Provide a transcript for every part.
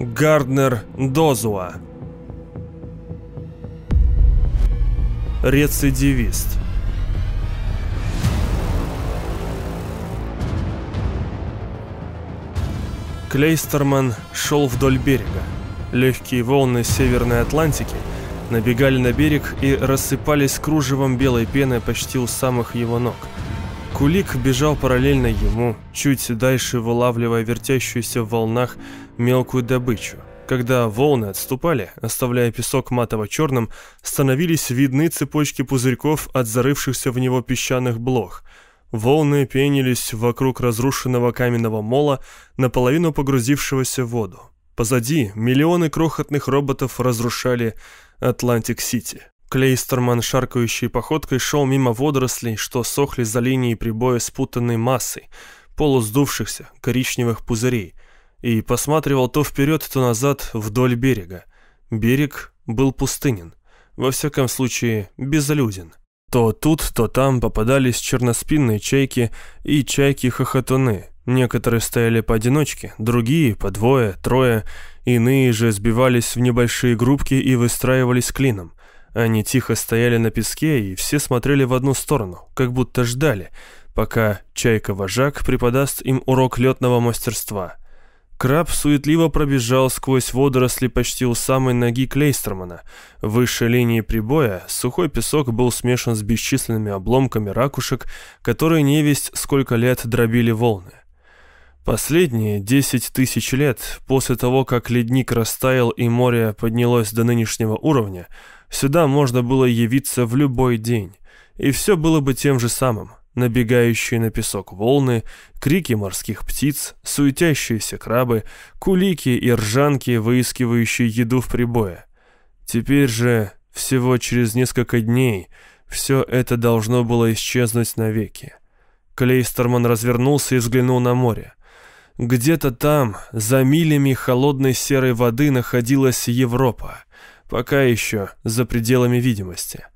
Гарднер Дозуа. Рецидивист. Клейстерман шел вдоль берега. Легкие волны Северной Атлантики набегали на берег и рассыпались кружевом белой пены почти у самых его ног – Кулик бежал параллельно ему, чуть дальше вылавливая вертящуюся в волнах мелкую добычу. Когда волны отступали, оставляя песок матово-черным, становились видны цепочки пузырьков от зарывшихся в него песчаных блох. Волны пенились вокруг разрушенного каменного мола, наполовину погрузившегося в воду. Позади миллионы крохотных роботов разрушали Атлантик-Сити. Клейстерман шаркающей походкой шел мимо водорослей, что сохли за линией прибоя спутанной массой, полусдувшихся коричневых пузырей, и посматривал то вперед, то назад вдоль берега. Берег был пустынен, во всяком случае безлюден. То тут, то там попадались черноспинные чайки и чайки-хохотуны. Некоторые стояли поодиночке, другие по двое, трое, иные же сбивались в небольшие группки и выстраивались клином. Они тихо стояли на песке и все смотрели в одну сторону, как будто ждали, пока чайка-вожак преподаст им урок летного мастерства. Краб суетливо пробежал сквозь водоросли почти у самой ноги Клейстермана. Выше линии прибоя сухой песок был смешан с бесчисленными обломками ракушек, которые невесть сколько лет дробили волны. Последние десять тысяч лет, после того, как ледник растаял и море поднялось до нынешнего уровня, Сюда можно было явиться в любой день, и все было бы тем же самым. Набегающие на песок волны, крики морских птиц, суетящиеся крабы, кулики и ржанки, выискивающие еду в прибое. Теперь же, всего через несколько дней, все это должно было исчезнуть навеки. Клейстерман развернулся и взглянул на море. Где-то там, за милями холодной серой воды, находилась Европа. Пока еще за пределами видимости.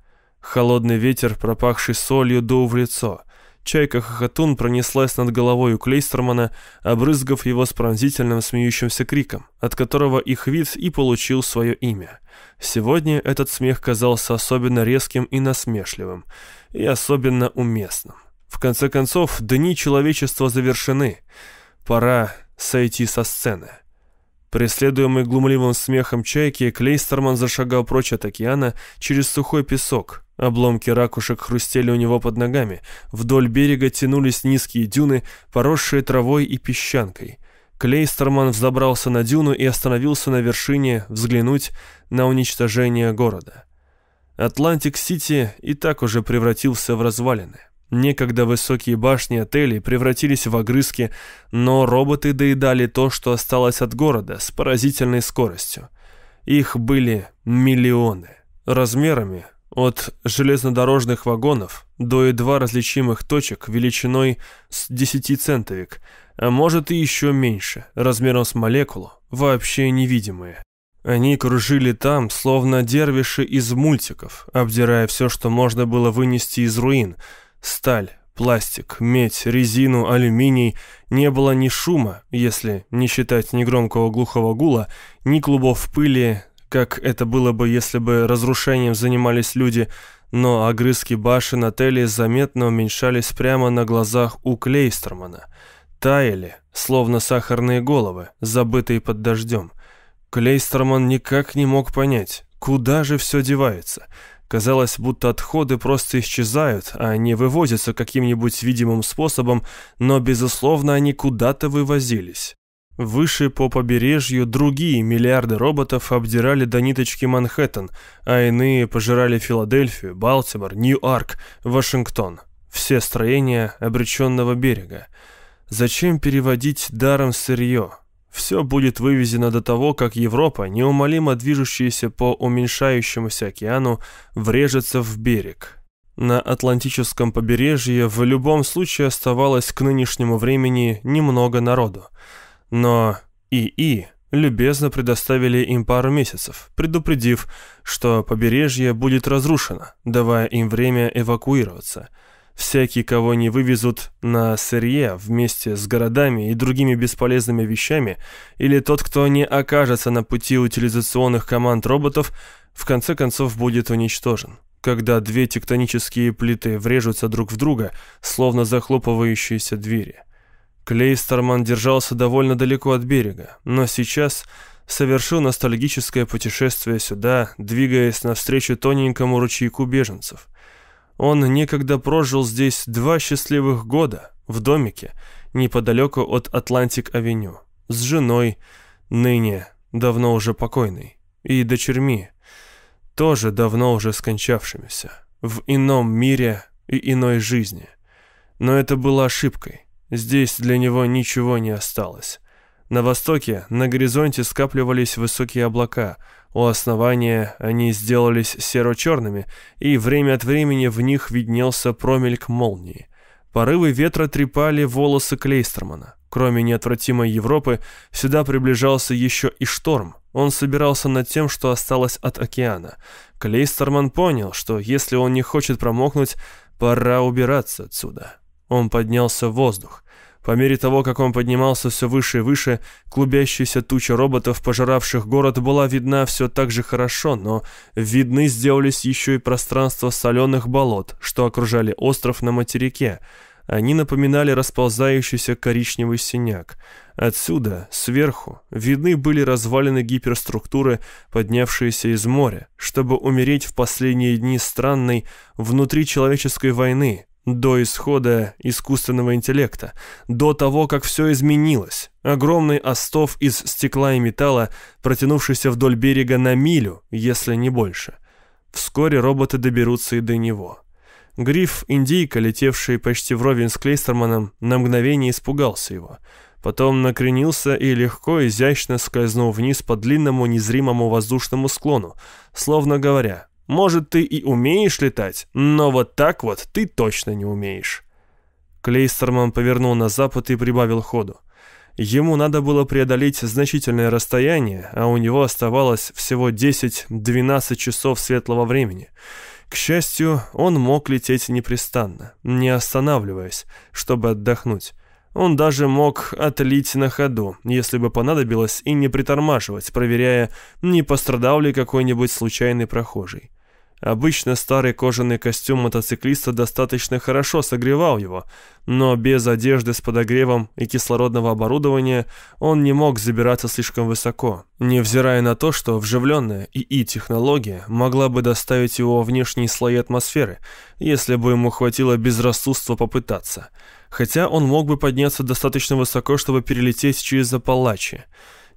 Холодный ветер, пропахший солью, дул в лицо. Чайка-хохотун пронеслась над головой у Клейстермана, обрызгав его с пронзительным смеющимся криком, от которого их вид и получил свое имя. Сегодня этот смех казался особенно резким и насмешливым, и особенно уместным. В конце концов, дни человечества завершены. Пора сойти со сцены. Преследуемый глумливым смехом чайки, Клейстерман зашагал прочь от океана через сухой песок. Обломки ракушек хрустели у него под ногами. Вдоль берега тянулись низкие дюны, поросшие травой и песчанкой. Клейстерман взобрался на дюну и остановился на вершине взглянуть на уничтожение города. Атлантик-Сити и так уже превратился в развалины. Некогда высокие башни отелей превратились в огрызки, но роботы доедали то, что осталось от города, с поразительной скоростью. Их были миллионы. Размерами от железнодорожных вагонов до едва различимых точек величиной с десятицентовик, а может и еще меньше, размером с молекулу, вообще невидимые. Они кружили там, словно дервиши из мультиков, обдирая все, что можно было вынести из руин – Сталь, пластик, медь, резину, алюминий. Не было ни шума, если не считать ни громкого глухого гула, ни клубов пыли, как это было бы, если бы разрушением занимались люди, но огрызки башен отелей заметно уменьшались прямо на глазах у Клейстермана. Таяли, словно сахарные головы, забытые под дождем. Клейстерман никак не мог понять, куда же все девается – Казалось, будто отходы просто исчезают, а не вывозятся каким-нибудь видимым способом, но, безусловно, они куда-то вывозились. Выше по побережью другие миллиарды роботов обдирали до ниточки Манхэттен, а иные пожирали Филадельфию, Балтимор, Нью-Арк, Вашингтон. Все строения обреченного берега. Зачем переводить даром сырье? Все будет вывезено до того, как Европа, неумолимо движущаяся по уменьшающемуся океану, врежется в берег. На Атлантическом побережье в любом случае оставалось к нынешнему времени немного народу. Но ИИ любезно предоставили им пару месяцев, предупредив, что побережье будет разрушено, давая им время эвакуироваться – Всякий, кого не вывезут на сырье вместе с городами и другими бесполезными вещами, или тот, кто не окажется на пути утилизационных команд роботов, в конце концов будет уничтожен. Когда две тектонические плиты врежутся друг в друга, словно захлопывающиеся двери. Клейстерман держался довольно далеко от берега, но сейчас совершил ностальгическое путешествие сюда, двигаясь навстречу тоненькому ручейку беженцев – он некогда прожил здесь два счастливых года, в домике, неподалеку от Атлантик-авеню, с женой, ныне давно уже покойной, и дочерьми, тоже давно уже скончавшимися, в ином мире и иной жизни. Но это было ошибкой. Здесь для него ничего не осталось. На востоке на горизонте скапливались высокие облака – у основания они сделались серо-черными, и время от времени в них виднелся промельк молнии. Порывы ветра трепали волосы Клейстермана. Кроме неотвратимой Европы, сюда приближался еще и шторм. Он собирался над тем, что осталось от океана. Клейстерман понял, что если он не хочет промокнуть, пора убираться отсюда. Он поднялся в воздух. По мере того, как он поднимался все выше и выше, клубящаяся туча роботов, пожиравших город, была видна все так же хорошо, но видны сделались еще и пространства соленых болот, что окружали остров на материке. Они напоминали расползающийся коричневый синяк. Отсюда, сверху, видны были развалины гиперструктуры, поднявшиеся из моря, чтобы умереть в последние дни странной внутричеловеческой войны, до исхода искусственного интеллекта, до того, как все изменилось. Огромный остов из стекла и металла, протянувшийся вдоль берега на милю, если не больше. Вскоре роботы доберутся и до него. Гриф-индейка, летевший почти вровень с Клейстерманом, на мгновение испугался его. Потом накренился и легко, изящно скользнул вниз по длинному незримому воздушному склону, словно говоря может, ты и умеешь летать, но вот так вот ты точно не умеешь». Клейстерман повернул на запад и прибавил ходу. Ему надо было преодолеть значительное расстояние, а у него оставалось всего 10-12 часов светлого времени. К счастью, он мог лететь непрестанно, не останавливаясь, чтобы отдохнуть. Он даже мог отлить на ходу, если бы понадобилось, и не притормаживать, проверяя, не пострадал ли какой-нибудь случайный прохожий. Обычно старый кожаный костюм мотоциклиста достаточно хорошо согревал его, но без одежды с подогревом и кислородного оборудования он не мог забираться слишком высоко, невзирая на то, что вживленная ИИ-технология могла бы доставить его во внешние слои атмосферы, если бы ему хватило безрассудства попытаться. Хотя он мог бы подняться достаточно высоко, чтобы перелететь через Апалачи.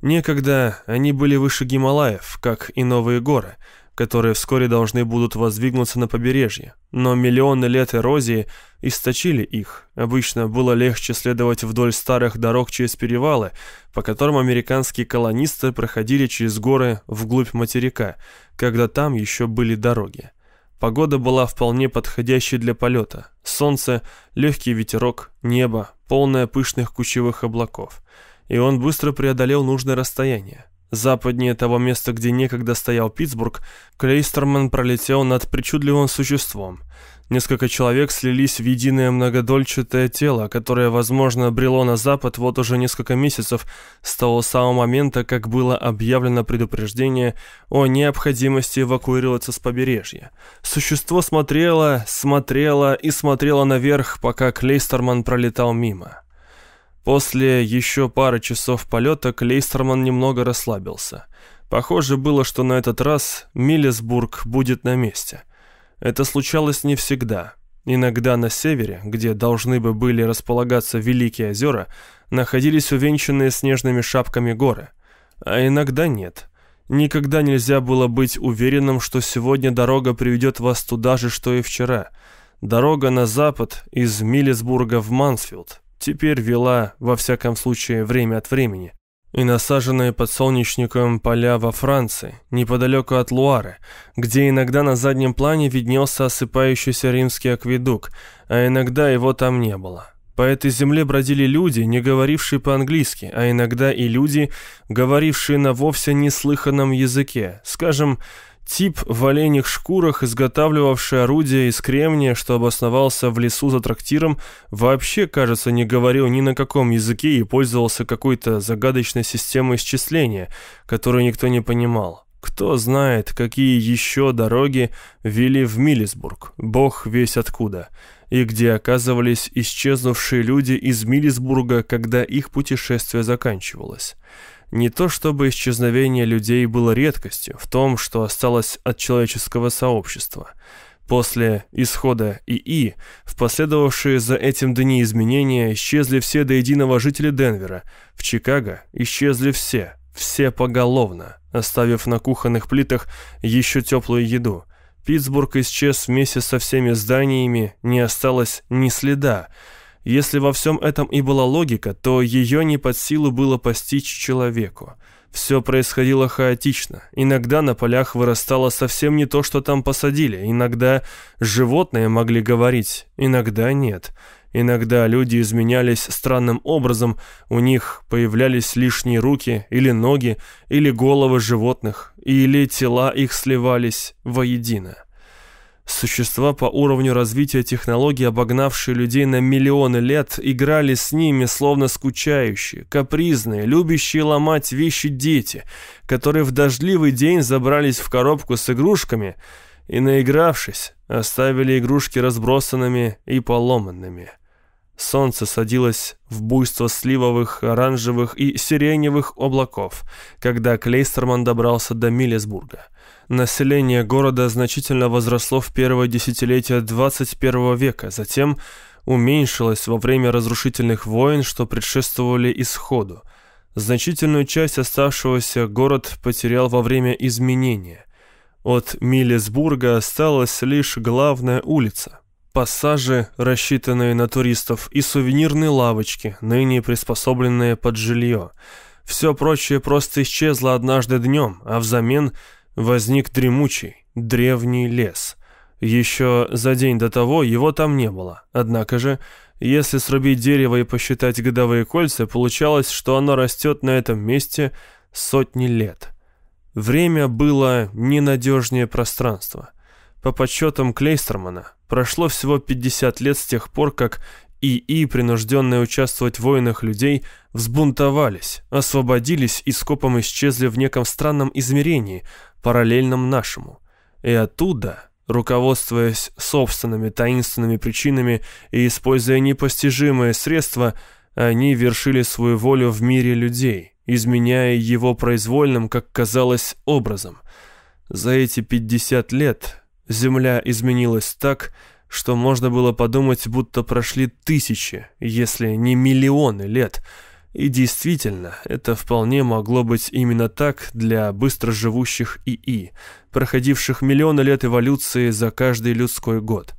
Некогда они были выше Гималаев, как и новые горы – которые вскоре должны будут воздвигнуться на побережье. Но миллионы лет эрозии источили их. Обычно было легче следовать вдоль старых дорог через перевалы, по которым американские колонисты проходили через горы вглубь материка, когда там еще были дороги. Погода была вполне подходящей для полета. Солнце, легкий ветерок, небо, полное пышных кучевых облаков. И он быстро преодолел нужное расстояние. Западнее того места, где некогда стоял Питтсбург, Клейстерман пролетел над причудливым существом. Несколько человек слились в единое многодольчатое тело, которое, возможно, брело на запад вот уже несколько месяцев с того самого момента, как было объявлено предупреждение о необходимости эвакуироваться с побережья. Существо смотрело, смотрело и смотрело наверх, пока Клейстерман пролетал мимо. После еще пары часов полета Клейстерман немного расслабился. Похоже было, что на этот раз Миллисбург будет на месте. Это случалось не всегда. Иногда на севере, где должны бы были располагаться Великие озера, находились увенчанные снежными шапками горы. А иногда нет. Никогда нельзя было быть уверенным, что сегодня дорога приведет вас туда же, что и вчера. Дорога на запад из Миллисбурга в Мансфилд теперь вела, во всяком случае, время от времени. И насаженные подсолнечником поля во Франции, неподалеку от Луары, где иногда на заднем плане виднелся осыпающийся римский акведук, а иногда его там не было. По этой земле бродили люди, не говорившие по-английски, а иногда и люди, говорившие на вовсе неслыханном языке, скажем, Тип в оленях шкурах, изготавливавший орудия из кремния, что обосновался в лесу за трактиром, вообще, кажется, не говорил ни на каком языке и пользовался какой-то загадочной системой исчисления, которую никто не понимал. Кто знает, какие еще дороги вели в Миллисбург, бог весь откуда, и где оказывались исчезнувшие люди из Миллисбурга, когда их путешествие заканчивалось. Не то чтобы исчезновение людей было редкостью в том, что осталось от человеческого сообщества. После исхода ИИ, в последовавшие за этим дни изменения, исчезли все до единого жители Денвера. В Чикаго исчезли все, все поголовно оставив на кухонных плитах еще теплую еду. Питтсбург исчез вместе со всеми зданиями, не осталось ни следа. Если во всем этом и была логика, то ее не под силу было постичь человеку. Все происходило хаотично. Иногда на полях вырастало совсем не то, что там посадили. Иногда животные могли говорить, иногда нет. Иногда люди изменялись странным образом, у них появлялись лишние руки или ноги, или головы животных, или тела их сливались воедино. Существа по уровню развития технологий, обогнавшие людей на миллионы лет, играли с ними, словно скучающие, капризные, любящие ломать вещи дети, которые в дождливый день забрались в коробку с игрушками и, наигравшись, оставили игрушки разбросанными и поломанными. Солнце садилось в буйство сливовых, оранжевых и сиреневых облаков, когда Клейстерман добрался до Миллисбурга. Население города значительно возросло в первое десятилетие 21 века, затем уменьшилось во время разрушительных войн, что предшествовали исходу. Значительную часть оставшегося город потерял во время изменения. От Миллисбурга осталась лишь главная улица, Пассажи, рассчитанные на туристов, и сувенирные лавочки, ныне приспособленные под жилье. Все прочее просто исчезло однажды днем, а взамен возник дремучий, древний лес. Еще за день до того его там не было. Однако же, если срубить дерево и посчитать годовые кольца, получалось, что оно растет на этом месте сотни лет. Время было ненадежнее пространства. По подсчетам Клейстермана, Прошло всего 50 лет с тех пор, как ИИ, принужденные участвовать в войнах людей, взбунтовались, освободились и скопом исчезли в неком странном измерении, параллельном нашему. И оттуда, руководствуясь собственными таинственными причинами и используя непостижимые средства, они вершили свою волю в мире людей, изменяя его произвольным, как казалось, образом. За эти 50 лет Земля изменилась так, что можно было подумать, будто прошли тысячи, если не миллионы лет. И действительно, это вполне могло быть именно так для быстроживущих ИИ, проходивших миллионы лет эволюции за каждый людской год.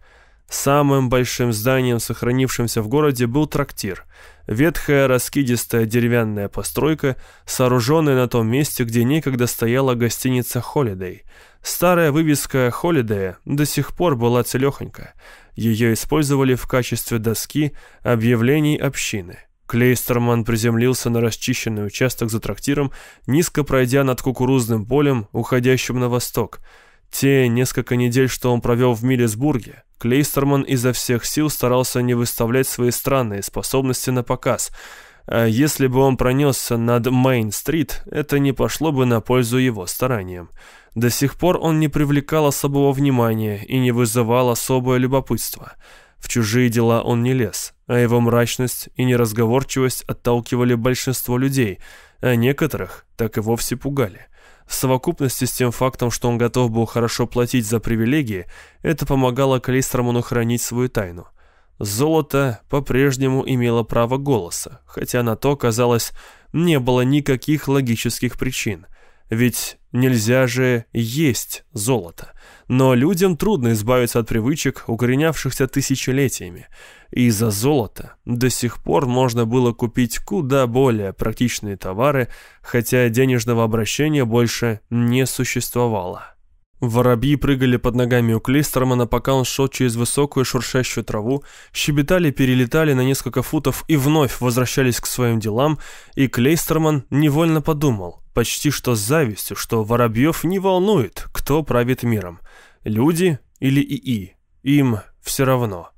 Самым большим зданием, сохранившимся в городе, был трактир. Ветхая раскидистая деревянная постройка, сооруженная на том месте, где некогда стояла гостиница «Холидей». Старая вывеска «Холидея» до сих пор была целехонька. Ее использовали в качестве доски объявлений общины. Клейстерман приземлился на расчищенный участок за трактиром, низко пройдя над кукурузным полем, уходящим на восток. Те несколько недель, что он провел в Миллисбурге, Клейстерман изо всех сил старался не выставлять свои странные способности на показ. А если бы он пронесся над Мейн-стрит, это не пошло бы на пользу его стараниям. До сих пор он не привлекал особого внимания и не вызывал особое любопытство. В чужие дела он не лез, а его мрачность и неразговорчивость отталкивали большинство людей, а некоторых так и вовсе пугали. В совокупности с тем фактом, что он готов был хорошо платить за привилегии, это помогало Калистроману хранить свою тайну. Золото по-прежнему имело право голоса, хотя на то, казалось, не было никаких логических причин. Ведь нельзя же есть золото. Но людям трудно избавиться от привычек, укоренявшихся тысячелетиями. И за золото до сих пор можно было купить куда более практичные товары, хотя денежного обращения больше не существовало. Воробьи прыгали под ногами у Клейстермана, пока он шел через высокую шуршащую траву, щебетали, перелетали на несколько футов и вновь возвращались к своим делам, и Клейстерман невольно подумал, почти что с завистью, что Воробьев не волнует, кто правит миром. Люди или ИИ. Им все равно.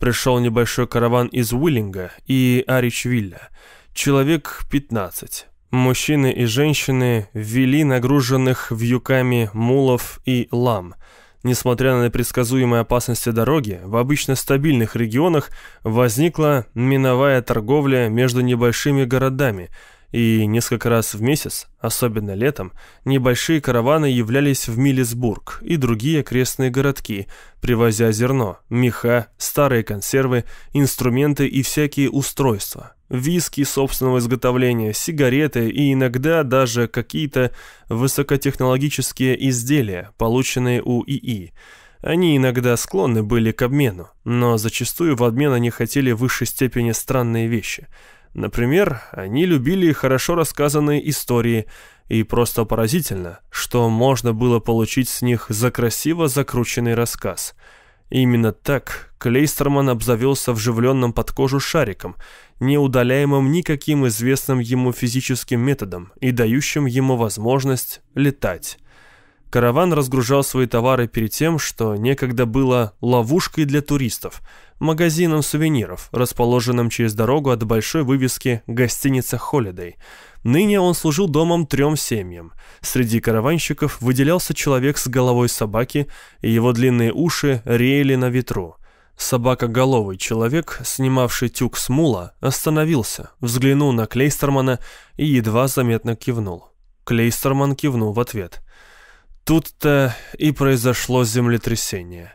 Пришел небольшой караван из Уиллинга и Аричвилля. Человек 15. Мужчины и женщины ввели нагруженных вьюками мулов и лам. Несмотря на предсказуемые опасности дороги, в обычно стабильных регионах возникла миновая торговля между небольшими городами – и несколько раз в месяц, особенно летом, небольшие караваны являлись в Милисбург и другие окрестные городки, привозя зерно, меха, старые консервы, инструменты и всякие устройства, виски собственного изготовления, сигареты и иногда даже какие-то высокотехнологические изделия, полученные у ИИ. Они иногда склонны были к обмену, но зачастую в обмен они хотели в высшей степени странные вещи – Например, они любили хорошо рассказанные истории, и просто поразительно, что можно было получить с них за красиво закрученный рассказ. именно так Клейстерман обзавелся вживленным под кожу шариком, не удаляемым никаким известным ему физическим методом и дающим ему возможность летать. Караван разгружал свои товары перед тем, что некогда было ловушкой для туристов, магазином сувениров, расположенным через дорогу от большой вывески «Гостиница Холидей». Ныне он служил домом трем семьям. Среди караванщиков выделялся человек с головой собаки, и его длинные уши реяли на ветру. Собакоголовый человек, снимавший тюк с мула, остановился, взглянул на Клейстермана и едва заметно кивнул. Клейстерман кивнул в ответ – Тут-то и произошло землетрясение.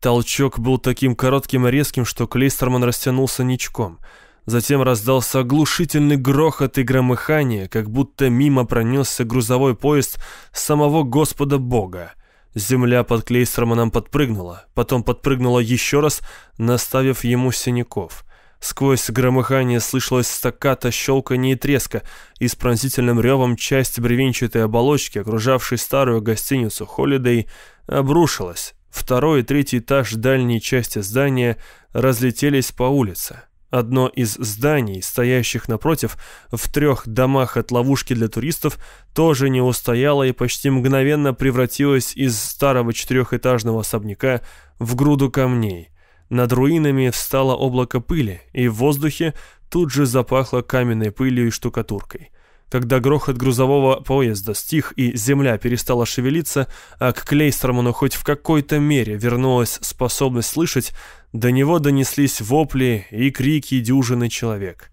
Толчок был таким коротким и резким, что Клейстерман растянулся ничком. Затем раздался оглушительный грохот и громыхание, как будто мимо пронесся грузовой поезд самого Господа Бога. Земля под Клейстерманом подпрыгнула, потом подпрыгнула еще раз, наставив ему синяков. Сквозь громыхание слышалось стаката, щелканье и треска, и с пронзительным ревом часть бревенчатой оболочки, окружавшей старую гостиницу «Холидей», обрушилась. Второй и третий этаж дальней части здания разлетелись по улице. Одно из зданий, стоящих напротив, в трех домах от ловушки для туристов, тоже не устояло и почти мгновенно превратилось из старого четырехэтажного особняка в груду камней. Над руинами встало облако пыли, и в воздухе тут же запахло каменной пылью и штукатуркой. Когда грохот грузового поезда стих и земля перестала шевелиться, а к Клейстерману хоть в какой-то мере вернулась способность слышать, до него донеслись вопли и крики дюжины человек.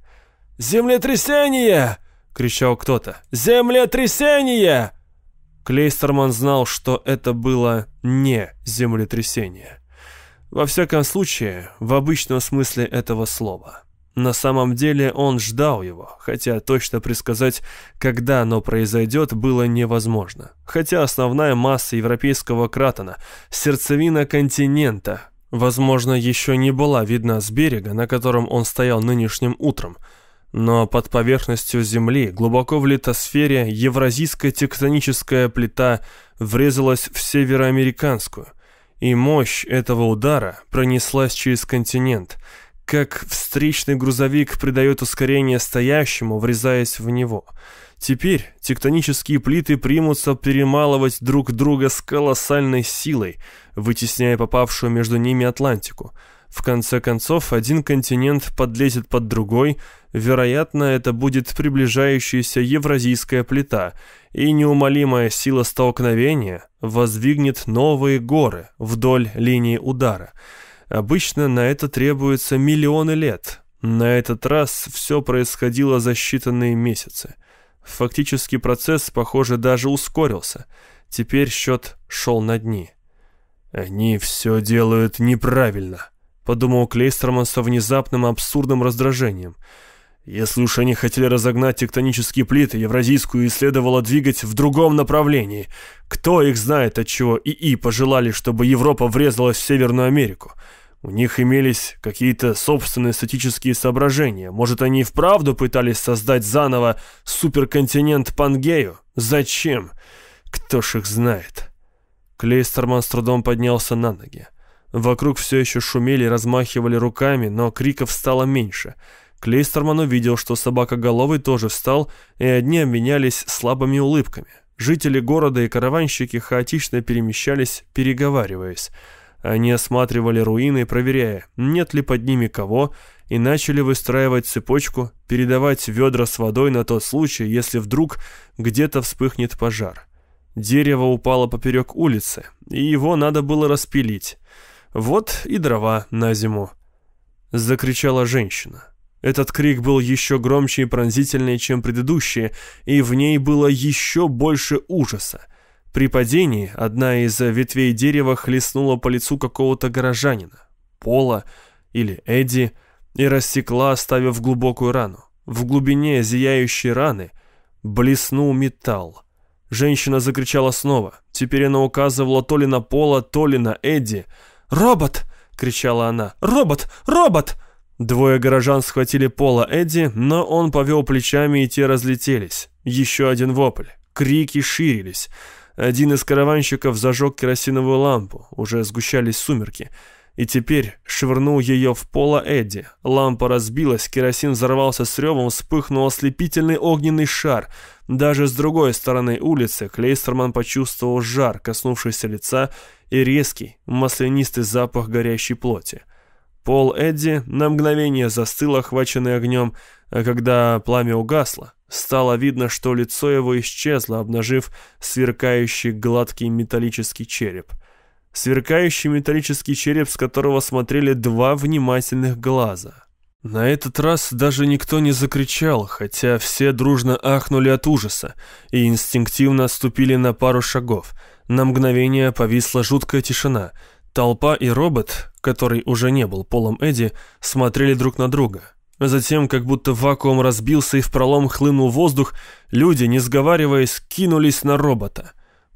«Землетрясение!» — кричал кто-то. «Землетрясение!» Клейстерман знал, что это было не землетрясение. Во всяком случае, в обычном смысле этого слова. На самом деле он ждал его, хотя точно предсказать, когда оно произойдет, было невозможно. Хотя основная масса европейского кратона, сердцевина континента, возможно, еще не была видна с берега, на котором он стоял нынешним утром, но под поверхностью Земли, глубоко в литосфере, евразийская тектоническая плита врезалась в североамериканскую – и мощь этого удара пронеслась через континент, как встречный грузовик придает ускорение стоящему, врезаясь в него. Теперь тектонические плиты примутся перемалывать друг друга с колоссальной силой, вытесняя попавшую между ними Атлантику – в конце концов, один континент подлезет под другой, вероятно, это будет приближающаяся евразийская плита, и неумолимая сила столкновения воздвигнет новые горы вдоль линии удара. Обычно на это требуется миллионы лет. На этот раз все происходило за считанные месяцы. Фактически процесс, похоже, даже ускорился. Теперь счет шел на дни. «Они все делают неправильно», подумал Клейстерман со внезапным абсурдным раздражением. Если уж они хотели разогнать тектонические плиты, Евразийскую и следовало двигать в другом направлении. Кто их знает, от чего ИИ пожелали, чтобы Европа врезалась в Северную Америку? У них имелись какие-то собственные статические соображения. Может, они и вправду пытались создать заново суперконтинент Пангею? Зачем? Кто ж их знает? Клейстерман с трудом поднялся на ноги. Вокруг все еще шумели и размахивали руками, но криков стало меньше. Клейстерман увидел, что собака-головый тоже встал, и одни обменялись слабыми улыбками. Жители города и караванщики хаотично перемещались, переговариваясь. Они осматривали руины, проверяя, нет ли под ними кого, и начали выстраивать цепочку, передавать ведра с водой на тот случай, если вдруг где-то вспыхнет пожар. Дерево упало поперек улицы, и его надо было распилить. Вот и дрова на зиму. Закричала женщина. Этот крик был еще громче и пронзительнее, чем предыдущие, и в ней было еще больше ужаса. При падении одна из ветвей дерева хлестнула по лицу какого-то горожанина, Пола или Эдди, и рассекла, оставив глубокую рану. В глубине зияющей раны блеснул металл. Женщина закричала снова. Теперь она указывала то ли на Пола, то ли на Эдди. «Робот!» — кричала она. «Робот! Робот!» Двое горожан схватили Пола Эдди, но он повел плечами, и те разлетелись. Еще один вопль. Крики ширились. Один из караванщиков зажег керосиновую лампу. Уже сгущались сумерки. И теперь швырнул ее в Пола Эдди. Лампа разбилась, керосин взорвался с ревом, вспыхнул ослепительный огненный шар. Даже с другой стороны улицы Клейстерман почувствовал жар, коснувшийся лица, и резкий, маслянистый запах горящей плоти. Пол Эдди на мгновение застыл, охваченный огнем, а когда пламя угасло, стало видно, что лицо его исчезло, обнажив сверкающий гладкий металлический череп. Сверкающий металлический череп, с которого смотрели два внимательных глаза. На этот раз даже никто не закричал, хотя все дружно ахнули от ужаса и инстинктивно отступили на пару шагов. На мгновение повисла жуткая тишина — Толпа и робот, который уже не был полом Эдди, смотрели друг на друга. Затем, как будто вакуум разбился и в пролом хлынул воздух, люди, не сговариваясь, кинулись на робота.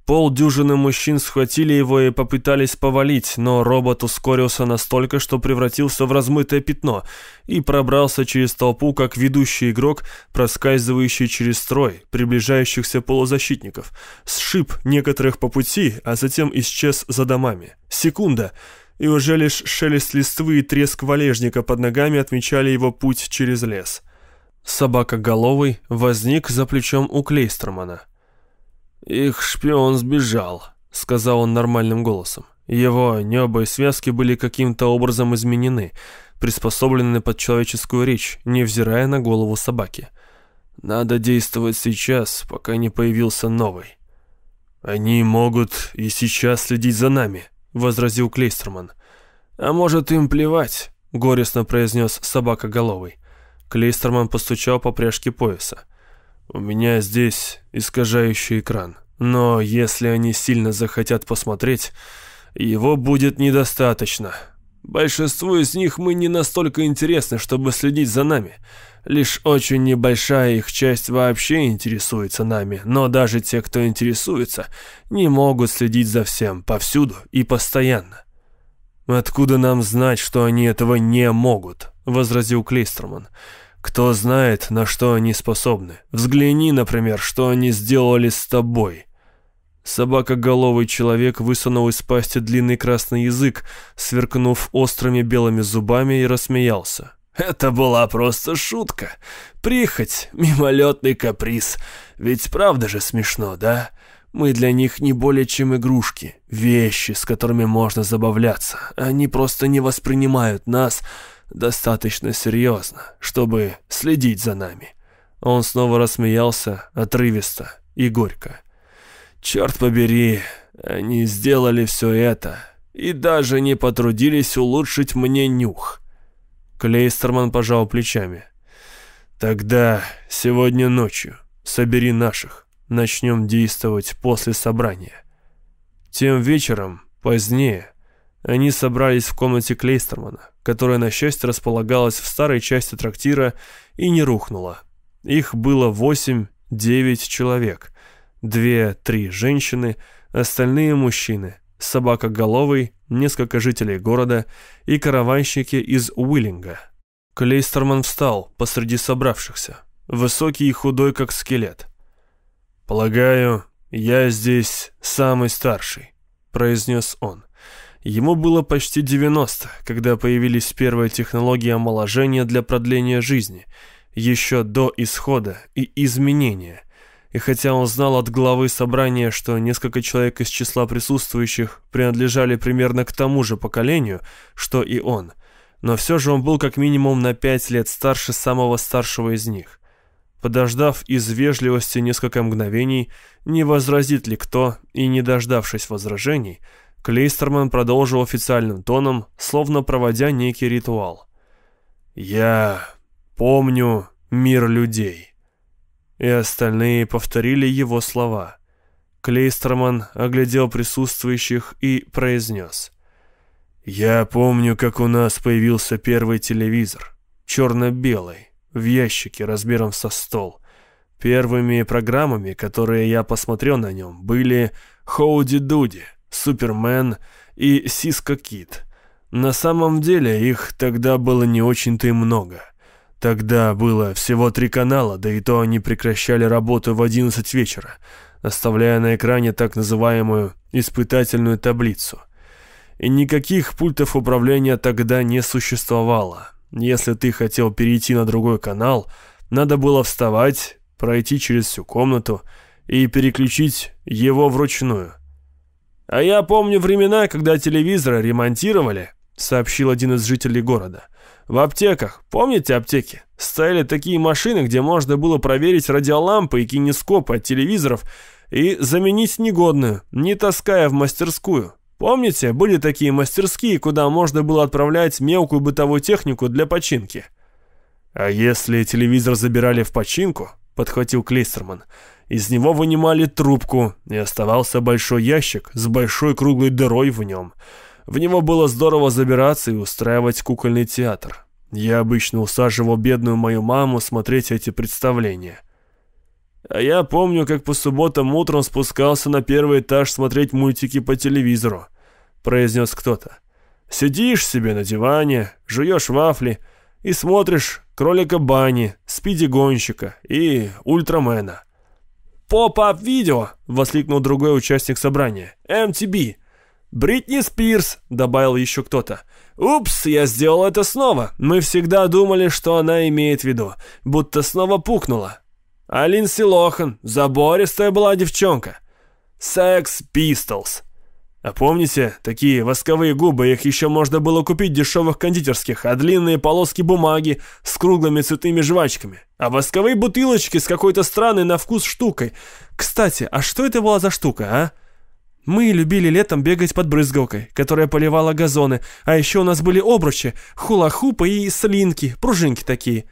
Полдюжины мужчин схватили его и попытались повалить, но робот ускорился настолько, что превратился в размытое пятно и пробрался через толпу, как ведущий игрок, проскальзывающий через строй приближающихся полузащитников, сшиб некоторых по пути, а затем исчез за домами. Секунда, и уже лишь шелест листвы и треск валежника под ногами отмечали его путь через лес. Собака головой возник за плечом у Клейстермана – «Их шпион сбежал», — сказал он нормальным голосом. Его небо и связки были каким-то образом изменены, приспособлены под человеческую речь, невзирая на голову собаки. «Надо действовать сейчас, пока не появился новый». «Они могут и сейчас следить за нами», — возразил Клейстерман. «А может, им плевать», — горестно произнес собака головой. Клейстерман постучал по пряжке пояса. У меня здесь искажающий экран. Но если они сильно захотят посмотреть, его будет недостаточно. Большинству из них мы не настолько интересны, чтобы следить за нами. Лишь очень небольшая их часть вообще интересуется нами, но даже те, кто интересуется, не могут следить за всем, повсюду и постоянно. «Откуда нам знать, что они этого не могут?» — возразил Клейстерман. Кто знает, на что они способны. Взгляни, например, что они сделали с тобой. Собакоголовый человек высунул из пасти длинный красный язык, сверкнув острыми белыми зубами и рассмеялся. Это была просто шутка. Прихоть, мимолетный каприз. Ведь правда же смешно, да? Мы для них не более чем игрушки, вещи, с которыми можно забавляться. Они просто не воспринимают нас достаточно серьезно, чтобы следить за нами». Он снова рассмеялся отрывисто и горько. «Черт побери, они сделали все это и даже не потрудились улучшить мне нюх». Клейстерман пожал плечами. «Тогда сегодня ночью собери наших, начнем действовать после собрания». Тем вечером, позднее, они собрались в комнате Клейстермана которая, на счастье, располагалась в старой части трактира и не рухнула. Их было восемь-девять человек. Две-три женщины, остальные мужчины, собакоголовый, несколько жителей города и караванщики из Уиллинга. Клейстерман встал посреди собравшихся, высокий и худой, как скелет. «Полагаю, я здесь самый старший», — произнес он. Ему было почти 90, когда появились первые технологии омоложения для продления жизни, еще до исхода и изменения. И хотя он знал от главы собрания, что несколько человек из числа присутствующих принадлежали примерно к тому же поколению, что и он, но все же он был как минимум на пять лет старше самого старшего из них. Подождав из вежливости несколько мгновений, не возразит ли кто, и не дождавшись возражений, Клейстерман продолжил официальным тоном, словно проводя некий ритуал. «Я помню мир людей». И остальные повторили его слова. Клейстерман оглядел присутствующих и произнес. «Я помню, как у нас появился первый телевизор, черно-белый, в ящике размером со стол. Первыми программами, которые я посмотрел на нем, были «Хоуди-Дуди», Супермен и Сиска Кит. На самом деле их тогда было не очень-то и много. Тогда было всего три канала, да и то они прекращали работу в 11 вечера, оставляя на экране так называемую «испытательную таблицу». И никаких пультов управления тогда не существовало. Если ты хотел перейти на другой канал, надо было вставать, пройти через всю комнату и переключить его вручную – «А я помню времена, когда телевизоры ремонтировали», — сообщил один из жителей города. «В аптеках, помните аптеки? Стояли такие машины, где можно было проверить радиолампы и кинескопы от телевизоров и заменить негодную, не таская в мастерскую. Помните, были такие мастерские, куда можно было отправлять мелкую бытовую технику для починки?» «А если телевизор забирали в починку?» — подхватил Клейстерман — из него вынимали трубку, и оставался большой ящик с большой круглой дырой в нем. В него было здорово забираться и устраивать кукольный театр. Я обычно усаживал бедную мою маму смотреть эти представления. А я помню, как по субботам утром спускался на первый этаж смотреть мультики по телевизору, произнес кто-то. Сидишь себе на диване, жуешь вафли и смотришь кролика Банни, спиди-гонщика и ультрамена. «Поп-ап видео!» — воскликнул другой участник собрания. «MTV!» «Бритни Спирс!» — добавил еще кто-то. «Упс, я сделал это снова. Мы всегда думали, что она имеет в виду. Будто снова пукнула. А Линдси Лохан, забористая была девчонка. Секс Пистолс. А помните, такие восковые губы, их еще можно было купить дешевых кондитерских, а длинные полоски бумаги с круглыми цветными жвачками. А восковые бутылочки с какой-то странной на вкус штукой. Кстати, а что это была за штука, а? Мы любили летом бегать под брызгалкой, которая поливала газоны, а еще у нас были обручи, хула-хупы и слинки, пружинки такие.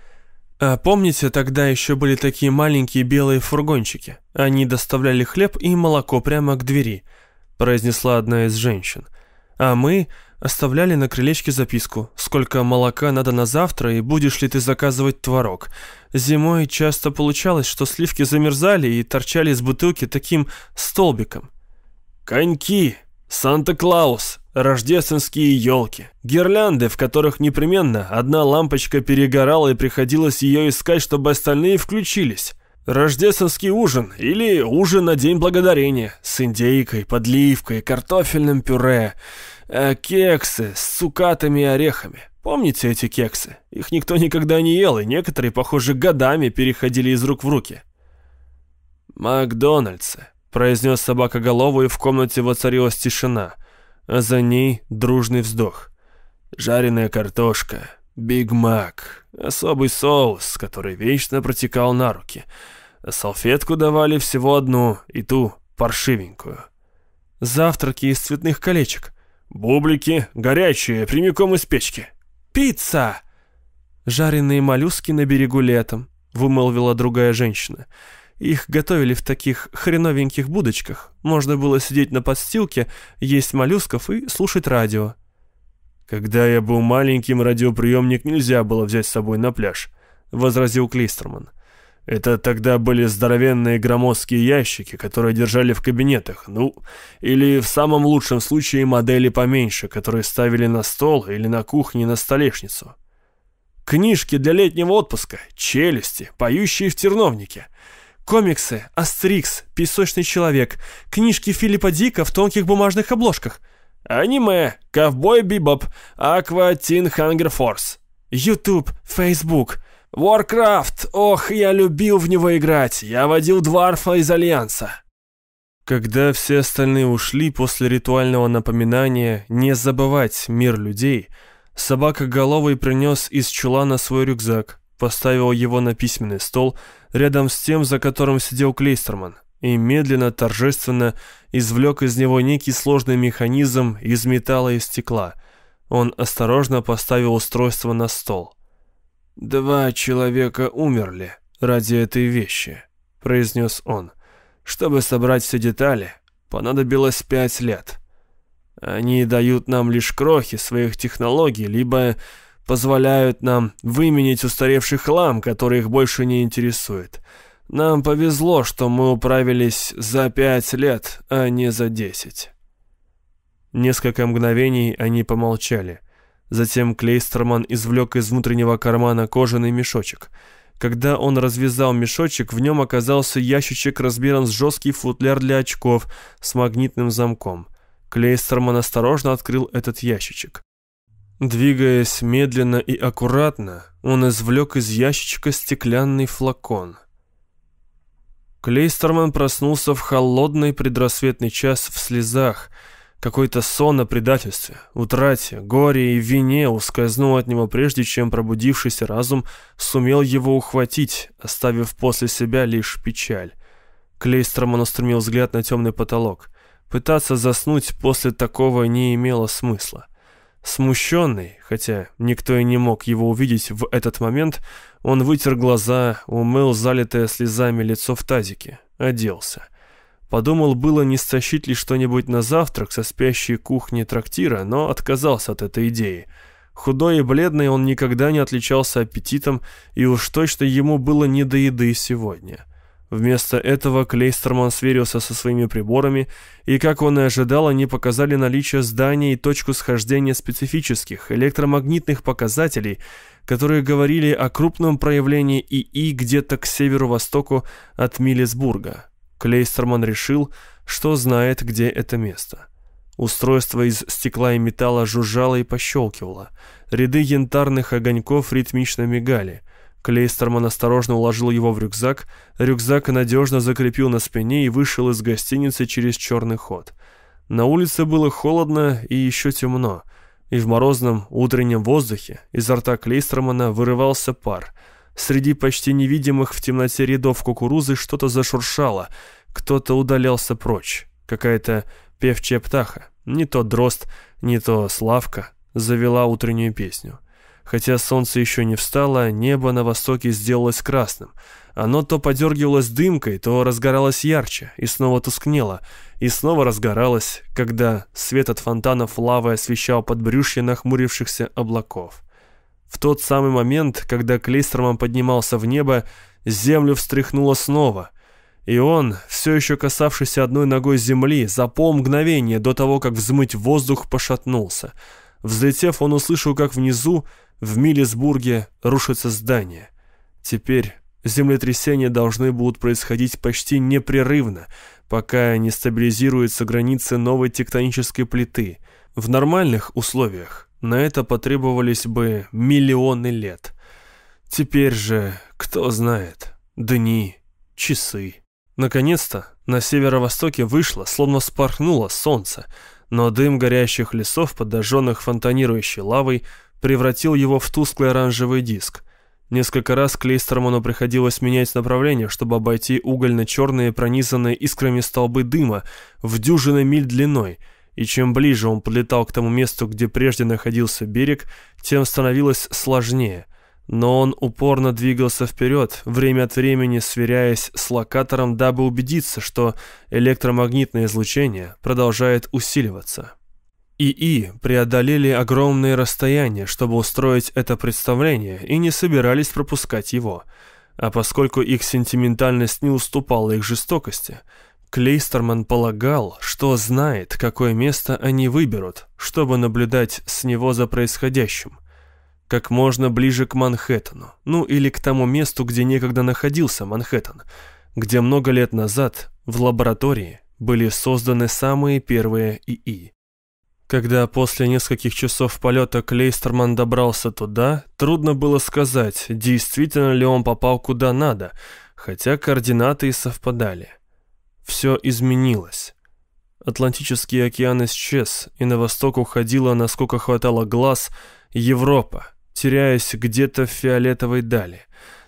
А помните, тогда еще были такие маленькие белые фургончики? Они доставляли хлеб и молоко прямо к двери произнесла одна из женщин. А мы оставляли на крылечке записку, сколько молока надо на завтра и будешь ли ты заказывать творог. Зимой часто получалось, что сливки замерзали и торчали из бутылки таким столбиком. Коньки, Санта-Клаус, рождественские елки, гирлянды, в которых непременно одна лампочка перегорала и приходилось ее искать, чтобы остальные включились. Рождественский ужин или ужин на День Благодарения с индейкой, подливкой, картофельным пюре, э, кексы с цукатами и орехами. Помните эти кексы? Их никто никогда не ел, и некоторые, похоже, годами переходили из рук в руки. «Макдональдсы», — произнес собакоголовый, и в комнате воцарилась тишина, а за ней дружный вздох. «Жареная картошка, Биг Мак, особый соус, который вечно протекал на руки. Салфетку давали всего одну, и ту паршивенькую. Завтраки из цветных колечек. Бублики, горячие, прямиком из печки. Пицца! Жареные моллюски на берегу летом, вымолвила другая женщина. Их готовили в таких хреновеньких будочках. Можно было сидеть на подстилке, есть моллюсков и слушать радио. «Когда я был маленьким, радиоприемник нельзя было взять с собой на пляж», — возразил Клейстерман. «Это тогда были здоровенные громоздкие ящики, которые держали в кабинетах, ну, или в самом лучшем случае модели поменьше, которые ставили на стол или на кухне на столешницу. Книжки для летнего отпуска, челюсти, поющие в терновнике». Комиксы, Астерикс, Песочный человек, книжки Филиппа Дика в тонких бумажных обложках — Аниме, Ковбой Бибоп, Aqua Teen Hunger Force. Ютуб, Фейсбук. Warcraft, ох, я любил в него играть, я водил Дварфа из Альянса. Когда все остальные ушли после ритуального напоминания не забывать мир людей, собакоголовый принес из чулана свой рюкзак, поставил его на письменный стол рядом с тем, за которым сидел Клейстерман, и медленно, торжественно извлек из него некий сложный механизм из металла и стекла. Он осторожно поставил устройство на стол. «Два человека умерли ради этой вещи», — произнес он. Чтобы собрать все детали, понадобилось пять лет. Они дают нам лишь крохи своих технологий, либо позволяют нам выменить устаревший хлам, который их больше не интересует. Нам повезло, что мы управились за пять лет, а не за десять. Несколько мгновений они помолчали. Затем Клейстерман извлек из внутреннего кармана кожаный мешочек — когда он развязал мешочек, в нем оказался ящичек размером с жесткий футляр для очков с магнитным замком. Клейстерман осторожно открыл этот ящичек. Двигаясь медленно и аккуратно, он извлек из ящичка стеклянный флакон. Клейстерман проснулся в холодный предрассветный час в слезах, какой-то сон о предательстве, утрате, горе и вине ускользнул от него прежде, чем пробудившийся разум сумел его ухватить, оставив после себя лишь печаль. Клейстерман устремил взгляд на темный потолок. Пытаться заснуть после такого не имело смысла. Смущенный, хотя никто и не мог его увидеть в этот момент, он вытер глаза, умыл залитое слезами лицо в тазике, оделся. Подумал было, не стащить ли что-нибудь на завтрак со спящей кухни трактира, но отказался от этой идеи. Худой и бледный он никогда не отличался аппетитом, и уж точно ему было не до еды сегодня. Вместо этого Клейстерман сверился со своими приборами, и, как он и ожидал, они показали наличие здания и точку схождения специфических электромагнитных показателей, которые говорили о крупном проявлении ИИ где-то к северу-востоку от Милисбурга. Клейстерман решил, что знает, где это место. Устройство из стекла и металла жужжало и пощелкивало. Ряды янтарных огоньков ритмично мигали. Клейстерман осторожно уложил его в рюкзак, рюкзак надежно закрепил на спине и вышел из гостиницы через черный ход. На улице было холодно и еще темно, и в морозном утреннем воздухе изо рта Клейстермана вырывался пар — Среди почти невидимых в темноте рядов кукурузы что-то зашуршало, кто-то удалялся прочь. Какая-то певчая птаха, не то дрозд, не то славка, завела утреннюю песню. Хотя солнце еще не встало, небо на востоке сделалось красным. Оно то подергивалось дымкой, то разгоралось ярче, и снова тускнело, и снова разгоралось, когда свет от фонтанов лавы освещал подбрюшье нахмурившихся облаков. В тот самый момент, когда Клейстерман поднимался в небо, землю встряхнуло снова. И он, все еще касавшийся одной ногой земли, за полмгновения до того, как взмыть воздух, пошатнулся. Взлетев, он услышал, как внизу, в Милисбурге, рушится здание. Теперь землетрясения должны будут происходить почти непрерывно, пока не стабилизируются границы новой тектонической плиты. В нормальных условиях на это потребовались бы миллионы лет. Теперь же, кто знает, дни, часы. Наконец-то на северо-востоке вышло, словно спорхнуло солнце, но дым горящих лесов, подожженных фонтанирующей лавой, превратил его в тусклый оранжевый диск. Несколько раз Клейстерману приходилось менять направление, чтобы обойти угольно-черные, пронизанные искрами столбы дыма в дюжины миль длиной — и чем ближе он подлетал к тому месту, где прежде находился берег, тем становилось сложнее. Но он упорно двигался вперед, время от времени сверяясь с локатором, дабы убедиться, что электромагнитное излучение продолжает усиливаться. ИИ преодолели огромные расстояния, чтобы устроить это представление, и не собирались пропускать его. А поскольку их сентиментальность не уступала их жестокости – Клейстерман полагал, что знает, какое место они выберут, чтобы наблюдать с него за происходящим. Как можно ближе к Манхэттену, ну или к тому месту, где некогда находился Манхэттен, где много лет назад в лаборатории были созданы самые первые ИИ. Когда после нескольких часов полета Клейстерман добрался туда, трудно было сказать, действительно ли он попал куда надо, хотя координаты и совпадали. Все изменилось. Атлантический океан исчез, и на восток уходила, насколько хватало глаз, Европа, теряясь где-то в фиолетовой дали.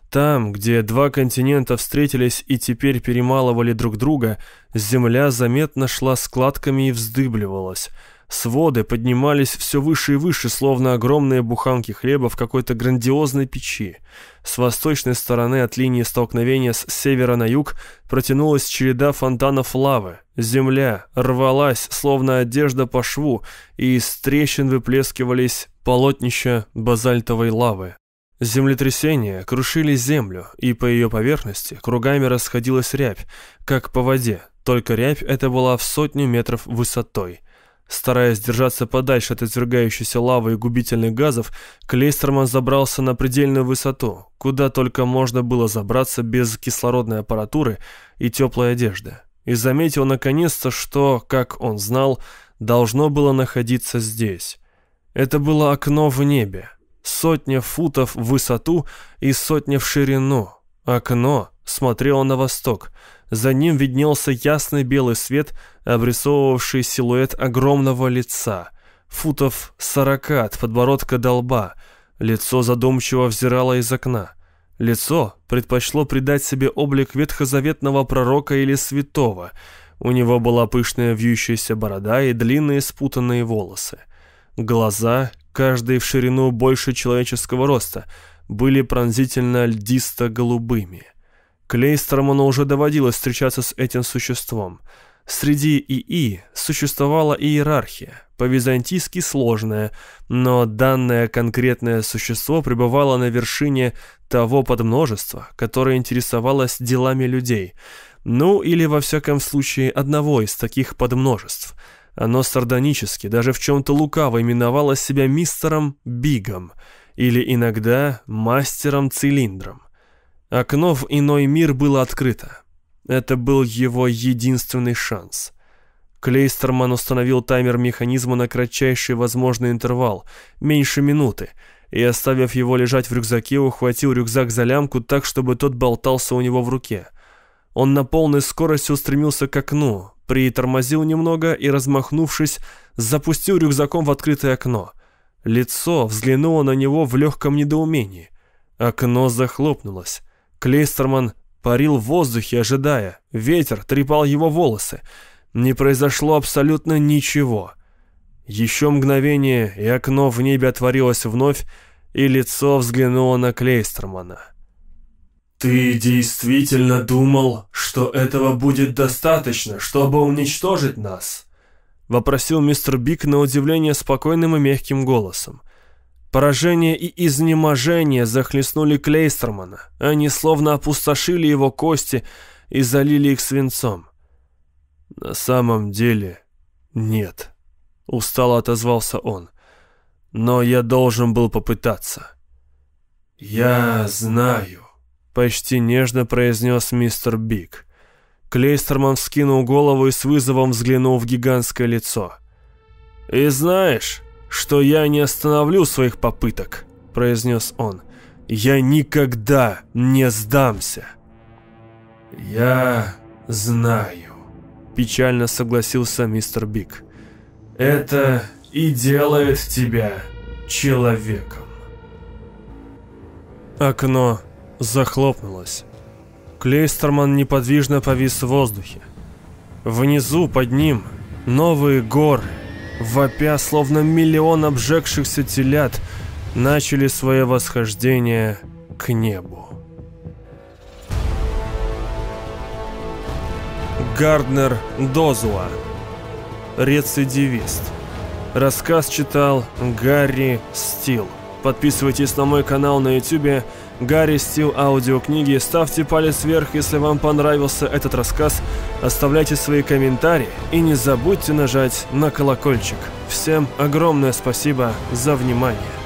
Там, где два континента встретились и теперь перемалывали друг друга, земля заметно шла складками и вздыбливалась – Своды поднимались все выше и выше, словно огромные буханки хлеба в какой-то грандиозной печи. С восточной стороны от линии столкновения с севера на юг протянулась череда фонтанов лавы. Земля рвалась, словно одежда по шву, и из трещин выплескивались полотнища базальтовой лавы. Землетрясения крушили землю, и по ее поверхности кругами расходилась рябь, как по воде, только рябь эта была в сотню метров высотой. Стараясь держаться подальше от извергающейся лавы и губительных газов, Клейстерман забрался на предельную высоту, куда только можно было забраться без кислородной аппаратуры и теплой одежды. И заметил наконец-то, что, как он знал, должно было находиться здесь. Это было окно в небе, сотня футов в высоту и сотня в ширину. Окно смотрело на восток – за ним виднелся ясный белый свет, обрисовывавший силуэт огромного лица, футов сорока от подбородка до лба. Лицо задумчиво взирало из окна. Лицо предпочло придать себе облик ветхозаветного пророка или святого. У него была пышная вьющаяся борода и длинные спутанные волосы. Глаза, каждый в ширину больше человеческого роста, были пронзительно льдисто-голубыми. Клейстерману уже доводилось встречаться с этим существом. Среди ИИ существовала иерархия, по-византийски сложная, но данное конкретное существо пребывало на вершине того подмножества, которое интересовалось делами людей, ну или во всяком случае одного из таких подмножеств. Оно сардонически, даже в чем-то лукаво именовало себя мистером Бигом или иногда мастером-цилиндром. Окно в иной мир было открыто. Это был его единственный шанс. Клейстерман установил таймер механизма на кратчайший возможный интервал, меньше минуты, и, оставив его лежать в рюкзаке, ухватил рюкзак за лямку так, чтобы тот болтался у него в руке. Он на полной скорости устремился к окну, притормозил немного и, размахнувшись, запустил рюкзаком в открытое окно. Лицо взглянуло на него в легком недоумении. Окно захлопнулось. Клейстерман парил в воздухе, ожидая. Ветер трепал его волосы. Не произошло абсолютно ничего. Еще мгновение, и окно в небе отворилось вновь, и лицо взглянуло на Клейстермана. «Ты действительно думал, что этого будет достаточно, чтобы уничтожить нас?» — вопросил мистер Бик на удивление спокойным и мягким голосом. Поражение и изнеможение захлестнули Клейстермана. Они словно опустошили его кости и залили их свинцом. «На самом деле нет», — устало отозвался он. «Но я должен был попытаться». «Я знаю», — почти нежно произнес мистер Биг. Клейстерман вскинул голову и с вызовом взглянул в гигантское лицо. «И знаешь, что я не остановлю своих попыток», — произнес он. «Я никогда не сдамся». «Я знаю», — печально согласился мистер Биг. «Это и делает тебя человеком». Окно захлопнулось. Клейстерман неподвижно повис в воздухе. Внизу, под ним, новые горы — вопя, словно миллион обжегшихся телят, начали свое восхождение к небу. Гарднер Дозуа Рецидивист Рассказ читал Гарри Стил. Подписывайтесь на мой канал на YouTube Гарри Стил аудиокниги. Ставьте палец вверх, если вам понравился этот рассказ. Оставляйте свои комментарии и не забудьте нажать на колокольчик. Всем огромное спасибо за внимание.